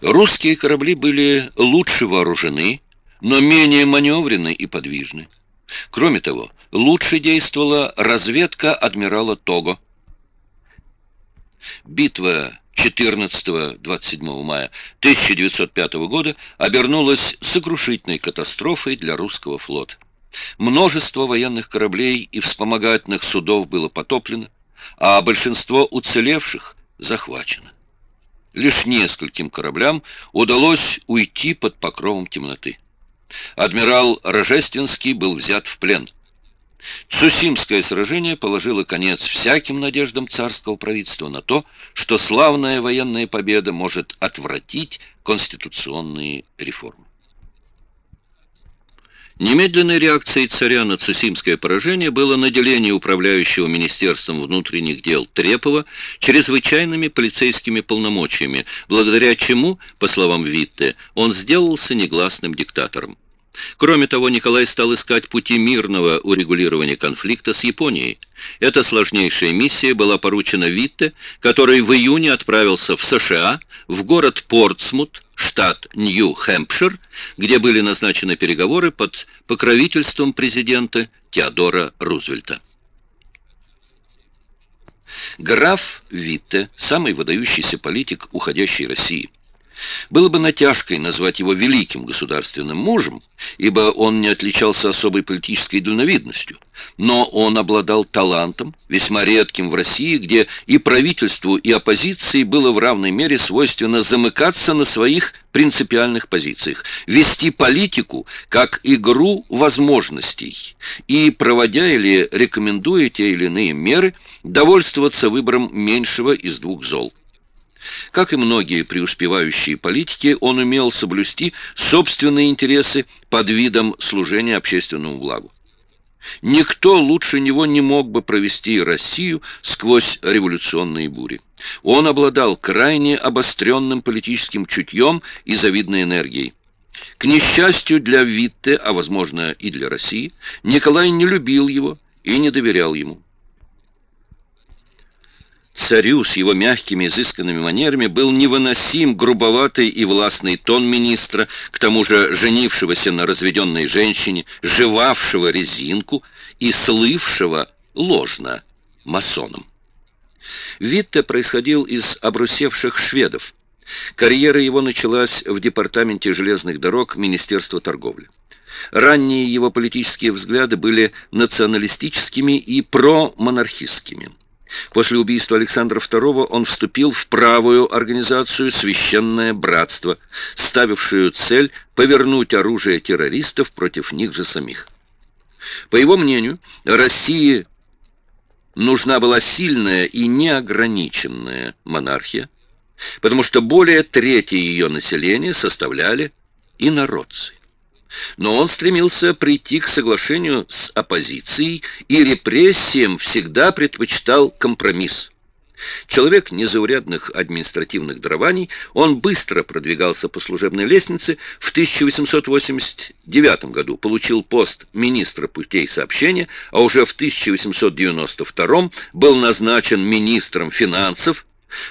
Русские корабли были лучше вооружены, но менее маневренны и подвижны. Кроме того, лучше действовала разведка адмирала Того. Битва 14-27 мая 1905 года обернулась сокрушительной катастрофой для русского флота. Множество военных кораблей и вспомогательных судов было потоплено, а большинство уцелевших захвачено. Лишь нескольким кораблям удалось уйти под покровом темноты. Адмирал Рожественский был взят в плен. Цусимское сражение положило конец всяким надеждам царского правительства на то, что славная военная победа может отвратить конституционные реформы. Немедленной реакцией царя на Цусимское поражение было наделение управляющего Министерством внутренних дел Трепова чрезвычайными полицейскими полномочиями, благодаря чему, по словам Витте, он сделался негласным диктатором. Кроме того, Николай стал искать пути мирного урегулирования конфликта с Японией. Эта сложнейшая миссия была поручена Витте, который в июне отправился в США, в город Портсмут, штат Нью-Хэмпшир, где были назначены переговоры под покровительством президента Теодора Рузвельта. Граф Витте, самый выдающийся политик уходящей России – было бы натяжкой назвать его великим государственным мужем, ибо он не отличался особой политической дальновидностью, но он обладал талантом, весьма редким в России, где и правительству, и оппозиции было в равной мере свойственно замыкаться на своих принципиальных позициях, вести политику как игру возможностей и, проводя или рекомендуя те или иные меры, довольствоваться выбором меньшего из двух зол. Как и многие преуспевающие политики, он умел соблюсти собственные интересы под видом служения общественному благу. Никто лучше него не мог бы провести Россию сквозь революционные бури. Он обладал крайне обостренным политическим чутьем и завидной энергией. К несчастью для Витте, а возможно и для России, Николай не любил его и не доверял ему. Царю с его мягкими, изысканными манерами был невыносим грубоватый и властный тон министра, к тому же женившегося на разведенной женщине, жевавшего резинку и слывшего ложно масоном. Витте происходил из обрусевших шведов. Карьера его началась в департаменте железных дорог Министерства торговли. Ранние его политические взгляды были националистическими и промонархистскими. После убийства Александра II он вступил в правую организацию «Священное братство», ставившую цель повернуть оружие террористов против них же самих. По его мнению, России нужна была сильная и неограниченная монархия, потому что более трети ее населения составляли инородцы но он стремился прийти к соглашению с оппозицией и репрессиям всегда предпочитал компромисс. Человек незаурядных административных дарований, он быстро продвигался по служебной лестнице. В 1889 году получил пост министра путей сообщения, а уже в 1892 был назначен министром финансов.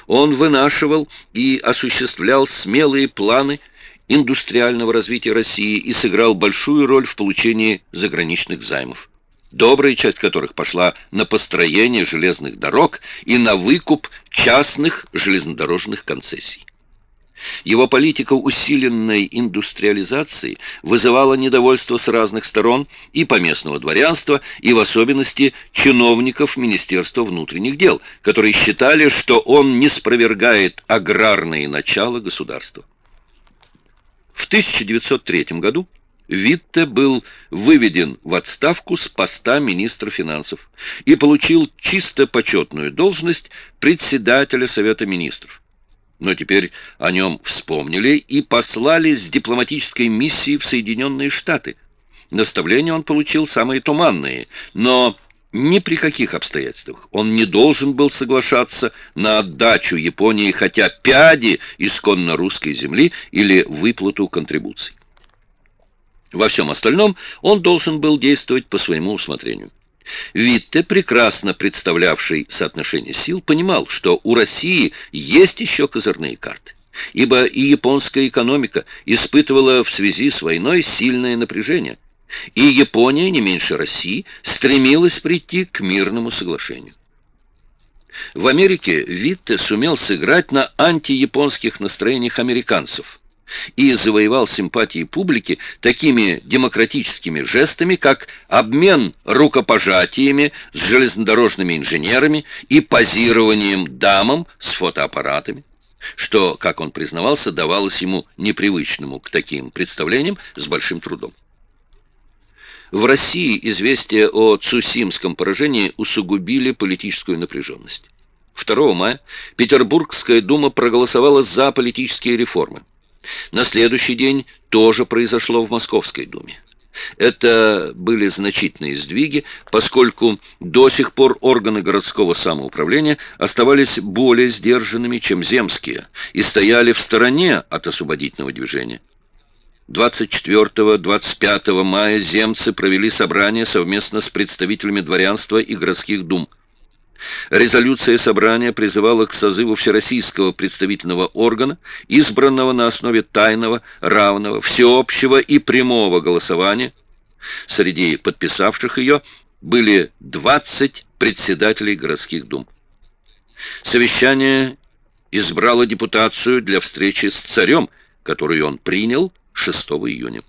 Он вынашивал и осуществлял смелые планы индустриального развития России и сыграл большую роль в получении заграничных займов, добрая часть которых пошла на построение железных дорог и на выкуп частных железнодорожных концессий. Его политика усиленной индустриализации вызывала недовольство с разных сторон и поместного дворянства, и в особенности чиновников Министерства внутренних дел, которые считали, что он не спровергает аграрные начала государства. В 1903 году Витте был выведен в отставку с поста министра финансов и получил чисто почетную должность председателя Совета министров. Но теперь о нем вспомнили и послали с дипломатической миссией в Соединенные Штаты. Наставления он получил самые туманные, но ни при каких обстоятельствах он не должен был соглашаться на отдачу Японии хотя пяди исконно русской земли или выплату контрибуций. Во всем остальном он должен был действовать по своему усмотрению. Витте, прекрасно представлявший соотношение сил, понимал, что у России есть еще козырные карты. ибо и японская экономика испытывала в связи с войной сильное напряжение, и Япония, не меньше России, стремилась прийти к мирному соглашению. В Америке Витте сумел сыграть на антияпонских настроениях американцев и завоевал симпатии публики такими демократическими жестами, как обмен рукопожатиями с железнодорожными инженерами и позированием дамам с фотоаппаратами, что, как он признавался, давалось ему непривычному к таким представлениям с большим трудом. В России известия о Цусимском поражении усугубили политическую напряженность. 2 мая Петербургская дума проголосовала за политические реформы. На следующий день тоже произошло в Московской думе. Это были значительные сдвиги, поскольку до сих пор органы городского самоуправления оставались более сдержанными, чем земские, и стояли в стороне от освободительного движения. 24-25 мая земцы провели собрание совместно с представителями дворянства и городских дум. Резолюция собрания призывала к созыву Всероссийского представительного органа, избранного на основе тайного, равного, всеобщего и прямого голосования. Среди подписавших ее были 20 председателей городских дум. Совещание избрало депутацию для встречи с царем, которую он принял 6 июня.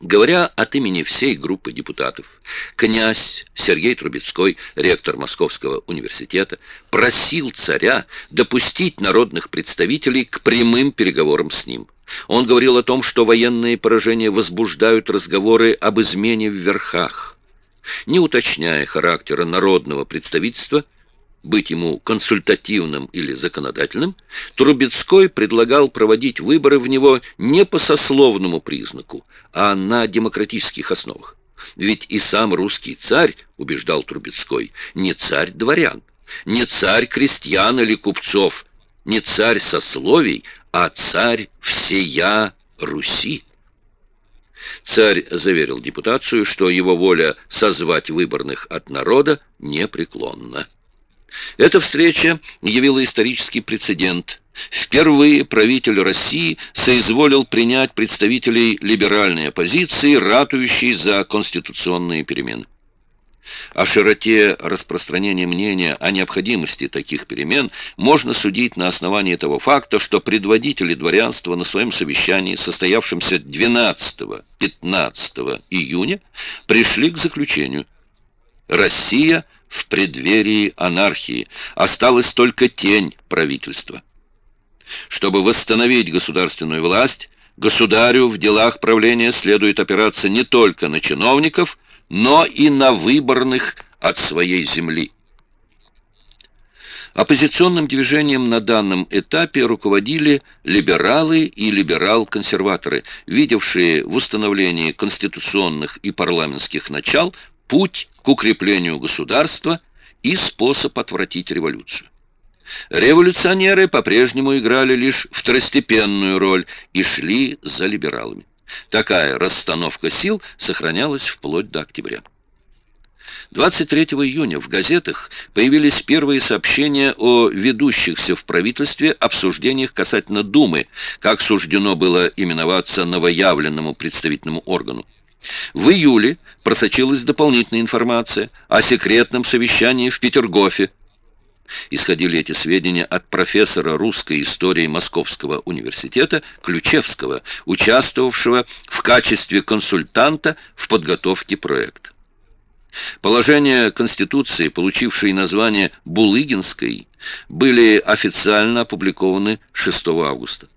Говоря от имени всей группы депутатов, князь Сергей Трубецкой, ректор Московского университета, просил царя допустить народных представителей к прямым переговорам с ним. Он говорил о том, что военные поражения возбуждают разговоры об измене в верхах. Не уточняя характера народного представительства, быть ему консультативным или законодательным, Трубецкой предлагал проводить выборы в него не по сословному признаку, а на демократических основах. Ведь и сам русский царь, убеждал Трубецкой, не царь дворян, не царь крестьян или купцов, не царь сословий, а царь всея Руси. Царь заверил депутацию, что его воля созвать выборных от народа непреклонна. Эта встреча явила исторический прецедент. Впервые правитель России соизволил принять представителей либеральной оппозиции, ратующей за конституционные перемены. О широте распространения мнения о необходимости таких перемен можно судить на основании того факта, что предводители дворянства на своем совещании, состоявшемся 12-15 июня, пришли к заключению. Россия в преддверии анархии, осталась только тень правительства. Чтобы восстановить государственную власть, государю в делах правления следует опираться не только на чиновников, но и на выборных от своей земли. Оппозиционным движением на данном этапе руководили либералы и либерал-консерваторы, видевшие в установлении конституционных и парламентских начал путь к укреплению государства и способ отвратить революцию. Революционеры по-прежнему играли лишь второстепенную роль и шли за либералами. Такая расстановка сил сохранялась вплоть до октября. 23 июня в газетах появились первые сообщения о ведущихся в правительстве обсуждениях касательно Думы, как суждено было именоваться новоявленному представительному органу. В июле просочилась дополнительная информация о секретном совещании в Петергофе. Исходили эти сведения от профессора русской истории Московского университета Ключевского, участвовавшего в качестве консультанта в подготовке проекта. Положения Конституции, получившие название Булыгинской, были официально опубликованы 6 августа.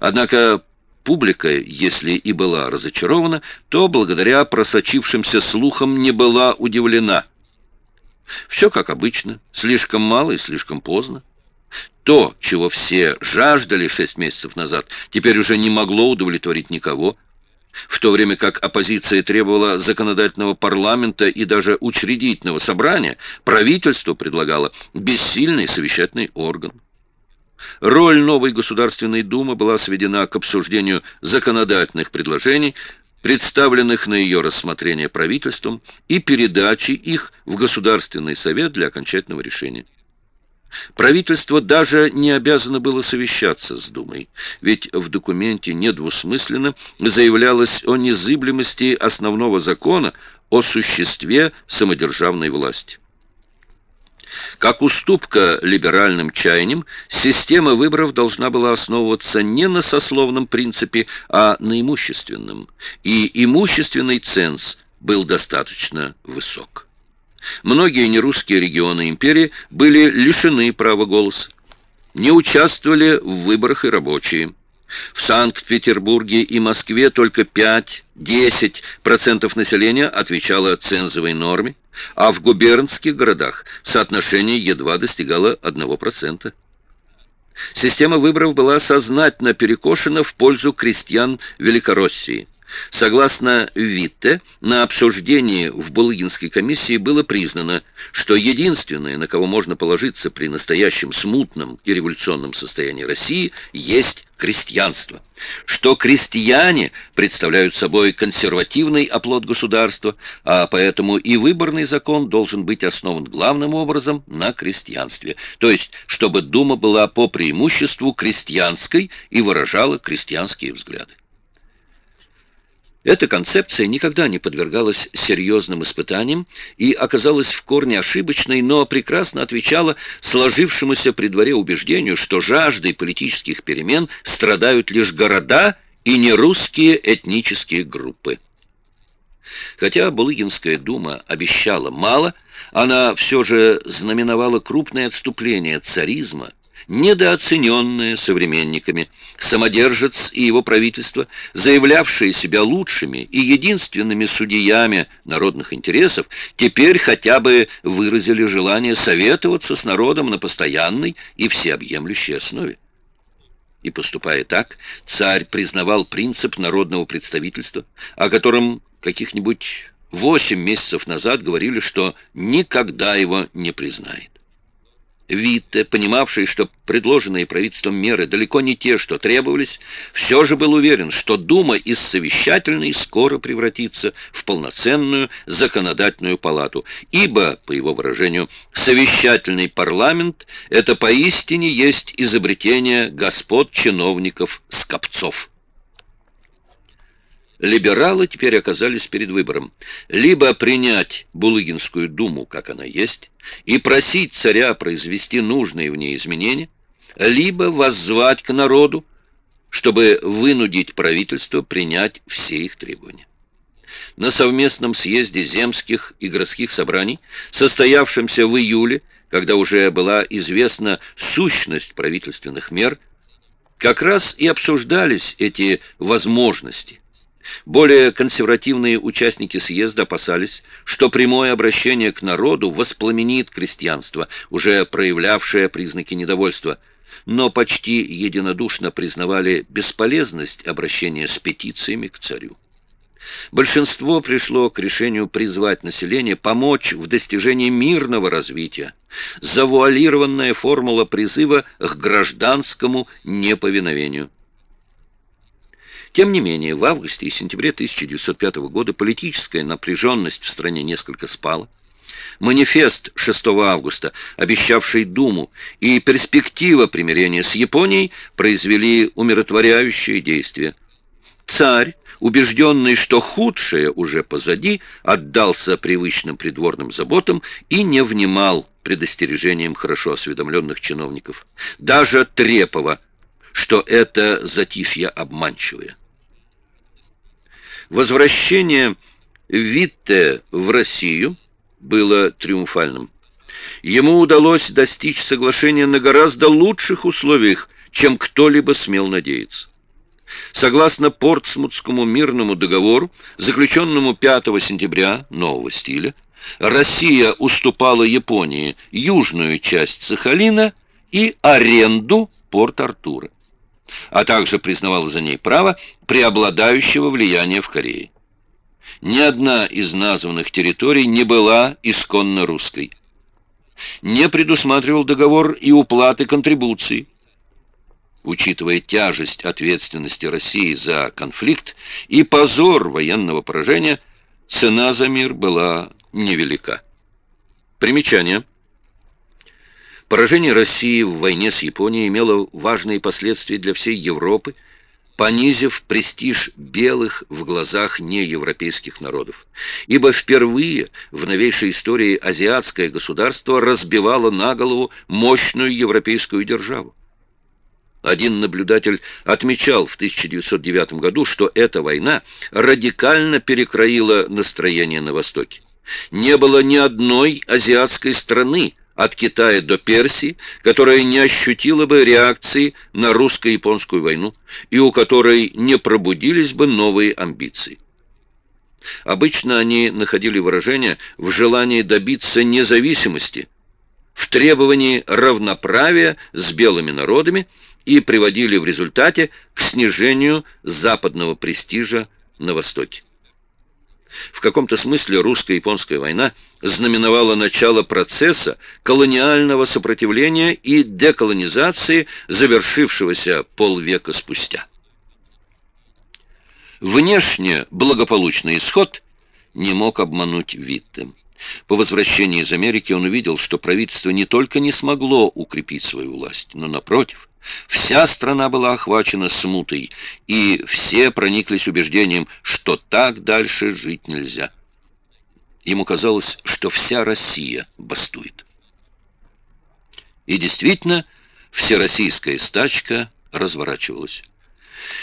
Однако Публика, если и была разочарована, то благодаря просочившимся слухам не была удивлена. Все как обычно, слишком мало и слишком поздно. То, чего все жаждали шесть месяцев назад, теперь уже не могло удовлетворить никого. В то время как оппозиция требовала законодательного парламента и даже учредительного собрания, правительство предлагало бессильный совещательный орган. Роль новой Государственной Думы была сведена к обсуждению законодательных предложений, представленных на ее рассмотрение правительством, и передачи их в Государственный Совет для окончательного решения. Правительство даже не обязано было совещаться с Думой, ведь в документе недвусмысленно заявлялось о незыблемости основного закона о существе самодержавной власти. Как уступка либеральным чаяниям, система выборов должна была основываться не на сословном принципе, а на имущественном, и имущественный ценз был достаточно высок. Многие нерусские регионы империи были лишены права голоса. Не участвовали в выборах и рабочие. В Санкт-Петербурге и Москве только 5-10% населения отвечало цензовой норме, а в губернских городах соотношение едва достигало 1%. Система выборов была сознательно перекошена в пользу крестьян Великороссии. Согласно Витте, на обсуждении в Булыгинской комиссии было признано, что единственное, на кого можно положиться при настоящем смутном и революционном состоянии России, есть крестьянство, что крестьяне представляют собой консервативный оплот государства, а поэтому и выборный закон должен быть основан главным образом на крестьянстве, то есть чтобы Дума была по преимуществу крестьянской и выражала крестьянские взгляды. Эта концепция никогда не подвергалась серьезным испытаниям и оказалась в корне ошибочной, но прекрасно отвечала сложившемуся при дворе убеждению, что жаждой политических перемен страдают лишь города и нерусские этнические группы. Хотя Булыгинская дума обещала мало, она все же знаменовала крупное отступление царизма недооцененные современниками. Самодержец и его правительство, заявлявшие себя лучшими и единственными судьями народных интересов, теперь хотя бы выразили желание советоваться с народом на постоянной и всеобъемлющей основе. И поступая так, царь признавал принцип народного представительства, о котором каких-нибудь восемь месяцев назад говорили, что никогда его не признает. Витте, понимавший, что предложенные правительством меры далеко не те, что требовались, все же был уверен, что Дума из совещательной скоро превратится в полноценную законодательную палату, ибо, по его выражению, совещательный парламент – это поистине есть изобретение господ-чиновников-скопцов. Либералы теперь оказались перед выбором. Либо принять Булыгинскую думу, как она есть, и просить царя произвести нужные в ней изменения, либо воззвать к народу, чтобы вынудить правительство принять все их требования. На совместном съезде земских и городских собраний, состоявшемся в июле, когда уже была известна сущность правительственных мер, как раз и обсуждались эти возможности, более консервативные участники съезда опасались, что прямое обращение к народу воспламенит крестьянство, уже проявлявшее признаки недовольства, но почти единодушно признавали бесполезность обращения с петициями к царю. Большинство пришло к решению призвать население помочь в достижении мирного развития. Завуалированная формула призыва к гражданскому неповиновению. Тем не менее, в августе и сентябре 1905 года политическая напряженность в стране несколько спала. Манифест 6 августа, обещавший Думу, и перспектива примирения с Японией произвели умиротворяющее действие. Царь, убежденный, что худшее уже позади, отдался привычным придворным заботам и не внимал предостережениям хорошо осведомленных чиновников. Даже Трепова, что это затишье обманчивое. Возвращение Витте в Россию было триумфальным. Ему удалось достичь соглашения на гораздо лучших условиях, чем кто-либо смел надеяться. Согласно Портсмутскому мирному договору, заключенному 5 сентября нового стиля, Россия уступала Японии южную часть Сахалина и аренду Порт-Артура а также признавал за ней право преобладающего влияния в Корее. Ни одна из названных территорий не была исконно русской. Не предусматривал договор и уплаты контрибуций. Учитывая тяжесть ответственности России за конфликт и позор военного поражения, цена за мир была невелика. Примечание. Поражение России в войне с Японией имело важные последствия для всей Европы, понизив престиж белых в глазах неевропейских народов. Ибо впервые в новейшей истории азиатское государство разбивало на голову мощную европейскую державу. Один наблюдатель отмечал в 1909 году, что эта война радикально перекроила настроение на Востоке. Не было ни одной азиатской страны, от Китая до Персии, которая не ощутила бы реакции на русско-японскую войну и у которой не пробудились бы новые амбиции. Обычно они находили выражение в желании добиться независимости, в требовании равноправия с белыми народами и приводили в результате к снижению западного престижа на Востоке. В каком-то смысле русско-японская война знаменовала начало процесса колониального сопротивления и деколонизации, завершившегося полвека спустя. Внешне благополучный исход не мог обмануть Витте. По возвращении из Америки он увидел, что правительство не только не смогло укрепить свою власть, но, напротив, Вся страна была охвачена смутой, и все прониклись убеждением, что так дальше жить нельзя. Ему казалось, что вся Россия бастует. И действительно, всероссийская стачка разворачивалась.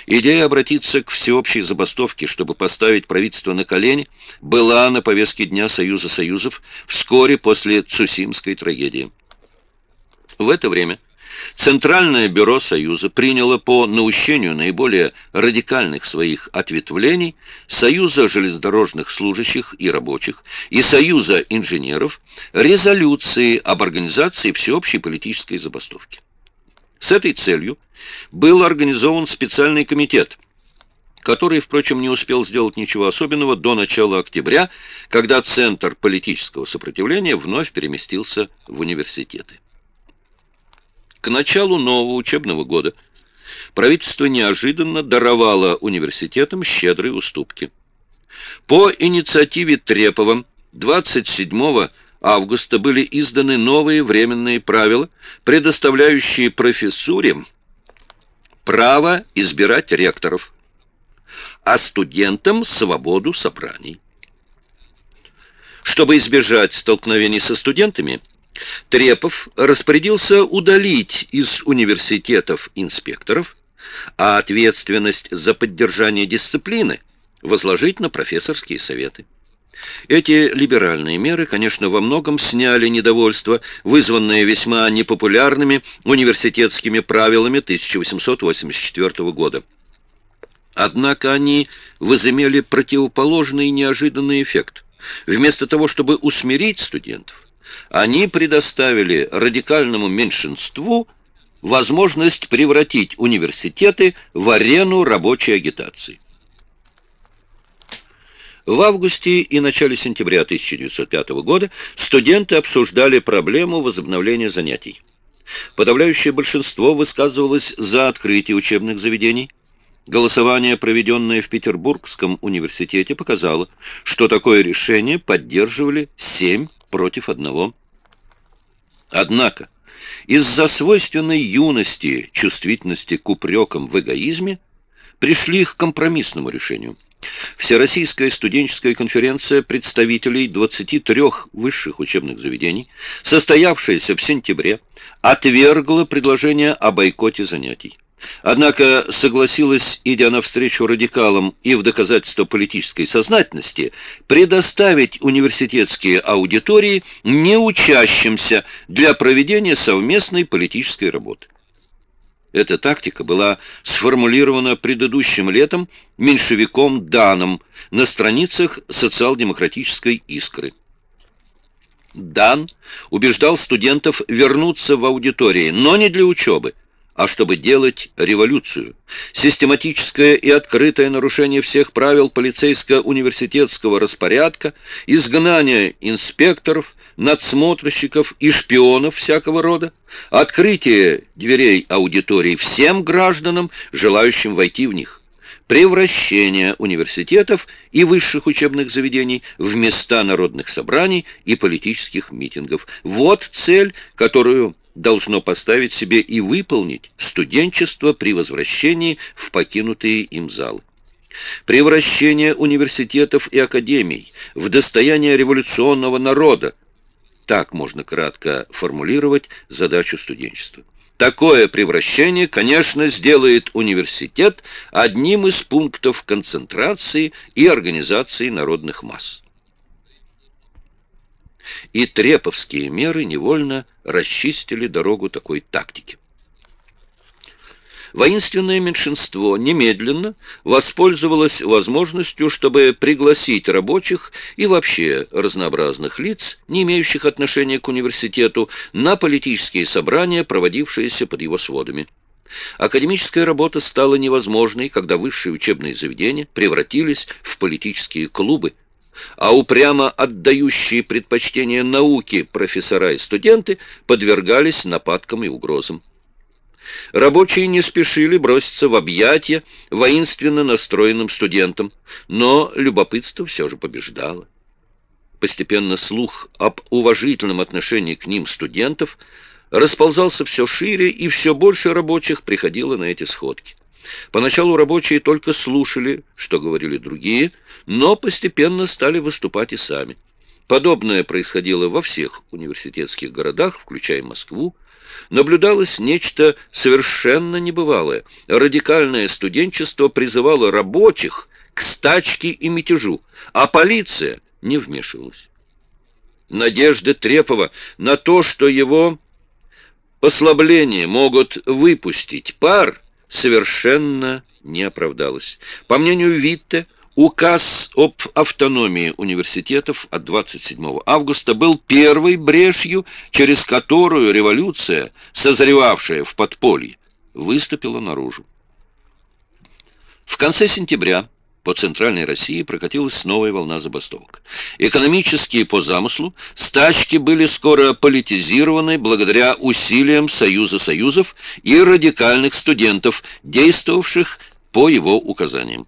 Идея обратиться к всеобщей забастовке, чтобы поставить правительство на колени, была на повестке Дня Союза Союзов вскоре после Цусимской трагедии. В это время Центральное бюро Союза приняло по наущению наиболее радикальных своих ответвлений Союза железнодорожных служащих и рабочих и Союза инженеров резолюции об организации всеобщей политической забастовки. С этой целью был организован специальный комитет, который, впрочем, не успел сделать ничего особенного до начала октября, когда Центр политического сопротивления вновь переместился в университеты. К началу нового учебного года правительство неожиданно даровало университетам щедрые уступки. По инициативе Трепова 27 августа были изданы новые временные правила, предоставляющие профессуре право избирать ректоров, а студентам свободу собраний. Чтобы избежать столкновений со студентами, Трепов распорядился удалить из университетов инспекторов, а ответственность за поддержание дисциплины возложить на профессорские советы. Эти либеральные меры, конечно, во многом сняли недовольство, вызванное весьма непопулярными университетскими правилами 1884 года. Однако они возымели противоположный неожиданный эффект. Вместо того, чтобы усмирить студентов, они предоставили радикальному меньшинству возможность превратить университеты в арену рабочей агитации. В августе и начале сентября 1905 года студенты обсуждали проблему возобновления занятий. Подавляющее большинство высказывалось за открытие учебных заведений. Голосование, проведенное в Петербургском университете, показало, что такое решение поддерживали 7 против одного. Однако, из-за свойственной юности чувствительности к упрекам в эгоизме пришли к компромиссному решению. Всероссийская студенческая конференция представителей 23 высших учебных заведений, состоявшаяся в сентябре, отвергла предложение о бойкоте занятий. Однако согласилась, идя навстречу радикалам и в доказательство политической сознательности, предоставить университетские аудитории неучащимся для проведения совместной политической работы. Эта тактика была сформулирована предыдущим летом меньшевиком Даном на страницах социал-демократической «Искры». Дан убеждал студентов вернуться в аудитории, но не для учебы, а чтобы делать революцию. Систематическое и открытое нарушение всех правил полицейско-университетского распорядка, изгнание инспекторов, надсмотрщиков и шпионов всякого рода, открытие дверей аудиторий всем гражданам, желающим войти в них, превращение университетов и высших учебных заведений в места народных собраний и политических митингов. Вот цель, которую должно поставить себе и выполнить студенчество при возвращении в покинутые им залы. Превращение университетов и академий в достояние революционного народа. Так можно кратко формулировать задачу студенчества. Такое превращение, конечно, сделает университет одним из пунктов концентрации и организации народных масс. И треповские меры невольно расчистили дорогу такой тактике. Воинственное меньшинство немедленно воспользовалось возможностью, чтобы пригласить рабочих и вообще разнообразных лиц, не имеющих отношения к университету, на политические собрания, проводившиеся под его сводами. Академическая работа стала невозможной, когда высшие учебные заведения превратились в политические клубы, а упрямо отдающие предпочтение науке профессора и студенты подвергались нападкам и угрозам. Рабочие не спешили броситься в объятия воинственно настроенным студентам, но любопытство все же побеждало. Постепенно слух об уважительном отношении к ним студентов расползался все шире, и все больше рабочих приходило на эти сходки. Поначалу рабочие только слушали, что говорили другие, но постепенно стали выступать и сами. Подобное происходило во всех университетских городах, включая Москву, наблюдалось нечто совершенно небывалое. Радикальное студенчество призывало рабочих к стачке и мятежу, а полиция не вмешивалась. Надежды Трепова на то, что его послабления могут выпустить пар, совершенно не оправдалась. По мнению Витте, Указ об автономии университетов от 27 августа был первой брешью, через которую революция, созревавшая в подполье, выступила наружу. В конце сентября по Центральной России прокатилась новая волна забастовок. Экономические по замыслу стачки были скоро политизированы благодаря усилиям Союза Союзов и радикальных студентов, действовавших по его указаниям.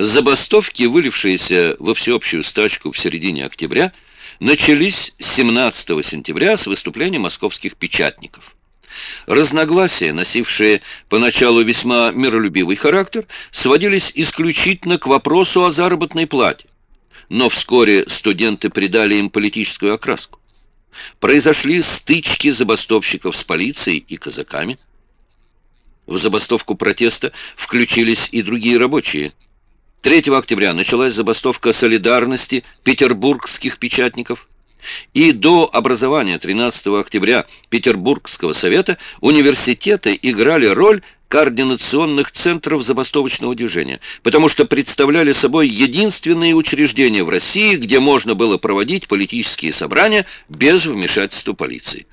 Забастовки, вылившиеся во всеобщую стачку в середине октября, начались 17 сентября с выступления московских печатников. Разногласия, носившие поначалу весьма миролюбивый характер, сводились исключительно к вопросу о заработной плате. Но вскоре студенты придали им политическую окраску. Произошли стычки забастовщиков с полицией и казаками. В забастовку протеста включились и другие рабочие – 3 октября началась забастовка солидарности петербургских печатников. И до образования 13 октября Петербургского совета университеты играли роль координационных центров забастовочного движения, потому что представляли собой единственные учреждения в России, где можно было проводить политические собрания без вмешательства полиции.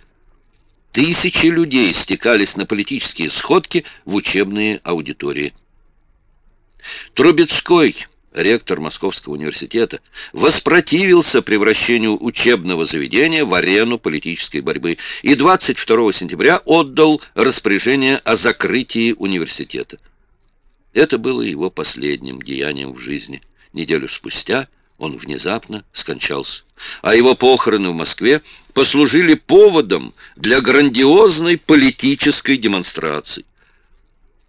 Тысячи людей стекались на политические сходки в учебные аудитории. Трубецкой, ректор Московского университета, воспротивился превращению учебного заведения в арену политической борьбы и 22 сентября отдал распоряжение о закрытии университета. Это было его последним деянием в жизни. Неделю спустя он внезапно скончался, а его похороны в Москве послужили поводом для грандиозной политической демонстрации.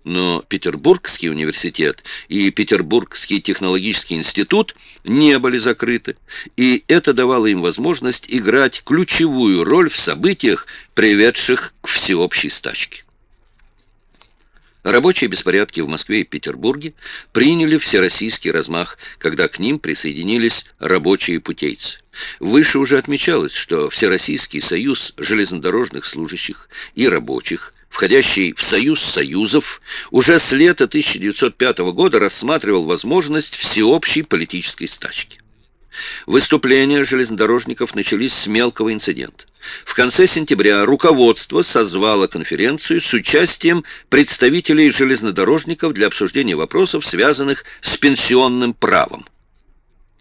Но Петербургский университет и Петербургский технологический институт не были закрыты, и это давало им возможность играть ключевую роль в событиях, приведших к всеобщей стачке. Рабочие беспорядки в Москве и Петербурге приняли всероссийский размах, когда к ним присоединились рабочие путейцы. Выше уже отмечалось, что Всероссийский союз железнодорожных служащих и рабочих входящий в Союз Союзов, уже с лета 1905 года рассматривал возможность всеобщей политической стачки. Выступления железнодорожников начались с мелкого инцидента. В конце сентября руководство созвало конференцию с участием представителей железнодорожников для обсуждения вопросов, связанных с пенсионным правом.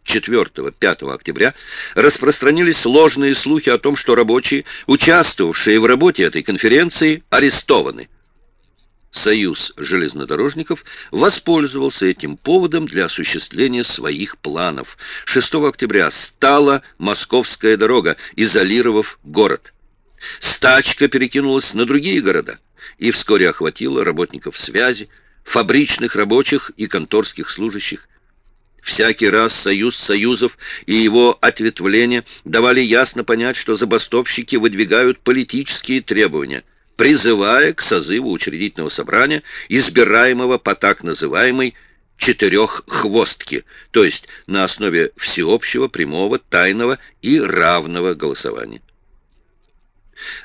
4-5 октября распространились сложные слухи о том, что рабочие, участвовавшие в работе этой конференции, арестованы. Союз железнодорожников воспользовался этим поводом для осуществления своих планов. 6 октября стала Московская дорога, изолировав город. Стачка перекинулась на другие города и вскоре охватила работников связи, фабричных рабочих и конторских служащих. Всякий раз союз союзов и его ответвления давали ясно понять, что забастовщики выдвигают политические требования, призывая к созыву учредительного собрания, избираемого по так называемой четыреххвостки, то есть на основе всеобщего, прямого, тайного и равного голосования.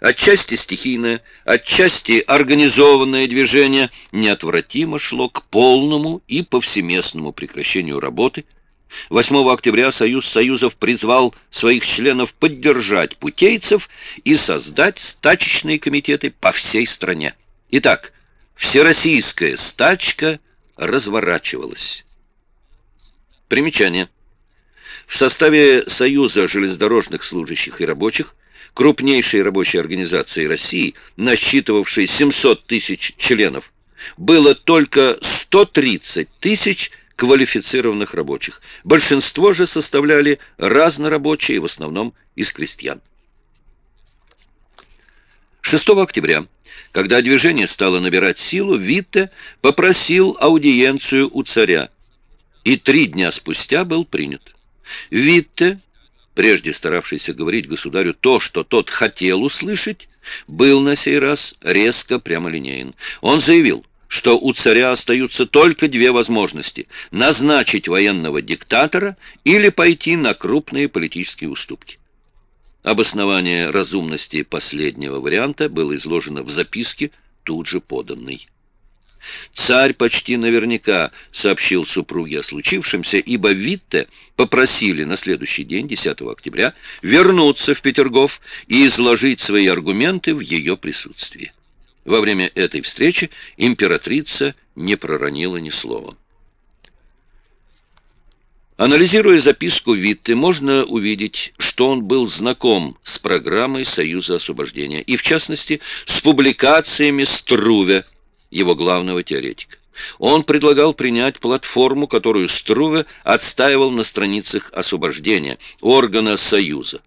Отчасти стихийное, отчасти организованное движение неотвратимо шло к полному и повсеместному прекращению работы. 8 октября Союз Союзов призвал своих членов поддержать путейцев и создать стачечные комитеты по всей стране. Итак, всероссийская стачка разворачивалась. Примечание. В составе Союза железнодорожных служащих и рабочих крупнейшей рабочей организации России, насчитывавшей 700 тысяч членов, было только 130 тысяч квалифицированных рабочих. Большинство же составляли разнорабочие, в основном из крестьян. 6 октября, когда движение стало набирать силу, Витте попросил аудиенцию у царя и три дня спустя был принят. Витте прежде старавшийся говорить государю то, что тот хотел услышать, был на сей раз резко прямолинеен. Он заявил, что у царя остаются только две возможности – назначить военного диктатора или пойти на крупные политические уступки. Обоснование разумности последнего варианта было изложено в записке, тут же поданной. Царь почти наверняка сообщил супруге о случившемся, ибо Витте попросили на следующий день, 10 октября, вернуться в Петергоф и изложить свои аргументы в ее присутствии. Во время этой встречи императрица не проронила ни слова. Анализируя записку Витте, можно увидеть, что он был знаком с программой Союза освобождения, и в частности с публикациями Струве, его главного теоретика. Он предлагал принять платформу, которую Струве отстаивал на страницах освобождения, органа Союза.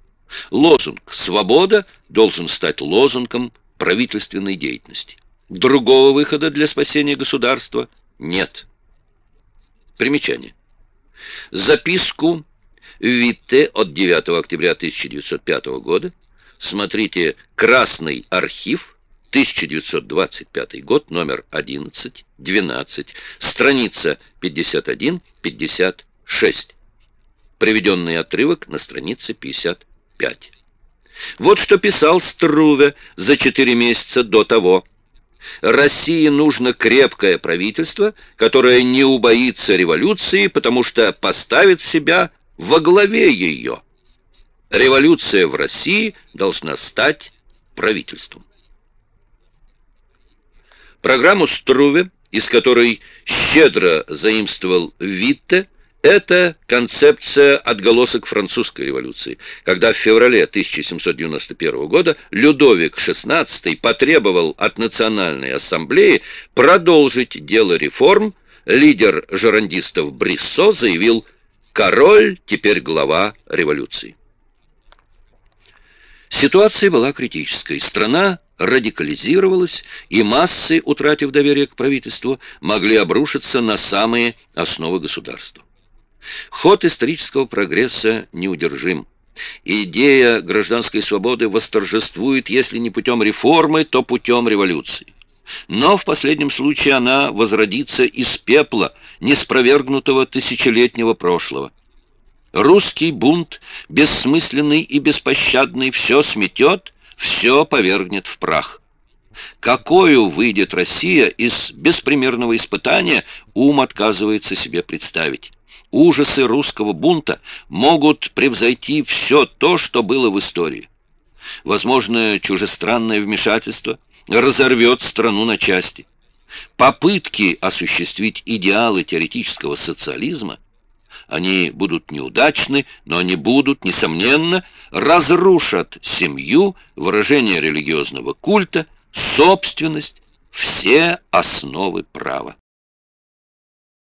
Лозунг «Свобода» должен стать лозунгом правительственной деятельности. Другого выхода для спасения государства нет. Примечание. Записку Витте от 9 октября 1905 года смотрите «Красный архив» 1925 год, номер 11, 12, страница 51-56. Приведенный отрывок на странице 55. Вот что писал Струве за четыре месяца до того. России нужно крепкое правительство, которое не убоится революции, потому что поставит себя во главе ее. Революция в России должна стать правительством. Программу Струве, из которой щедро заимствовал Витте, это концепция отголосок французской революции, когда в феврале 1791 года Людовик XVI потребовал от Национальной ассамблеи продолжить дело реформ, лидер жерандистов Бриссо заявил «Король теперь глава революции». Ситуация была критической. Страна радикализировалась, и массы, утратив доверие к правительству, могли обрушиться на самые основы государства. Ход исторического прогресса неудержим. Идея гражданской свободы восторжествует, если не путем реформы, то путем революции. Но в последнем случае она возродится из пепла, неспровергнутого тысячелетнего прошлого. Русский бунт, бессмысленный и беспощадный, все сметет, все повергнет в прах. Какую выйдет Россия из беспримерного испытания, ум отказывается себе представить. Ужасы русского бунта могут превзойти все то, что было в истории. Возможно, чужестранное вмешательство разорвет страну на части. Попытки осуществить идеалы теоретического социализма они будут неудачны, но они будут, несомненно, разрушат семью, выражение религиозного культа, собственность, все основы права.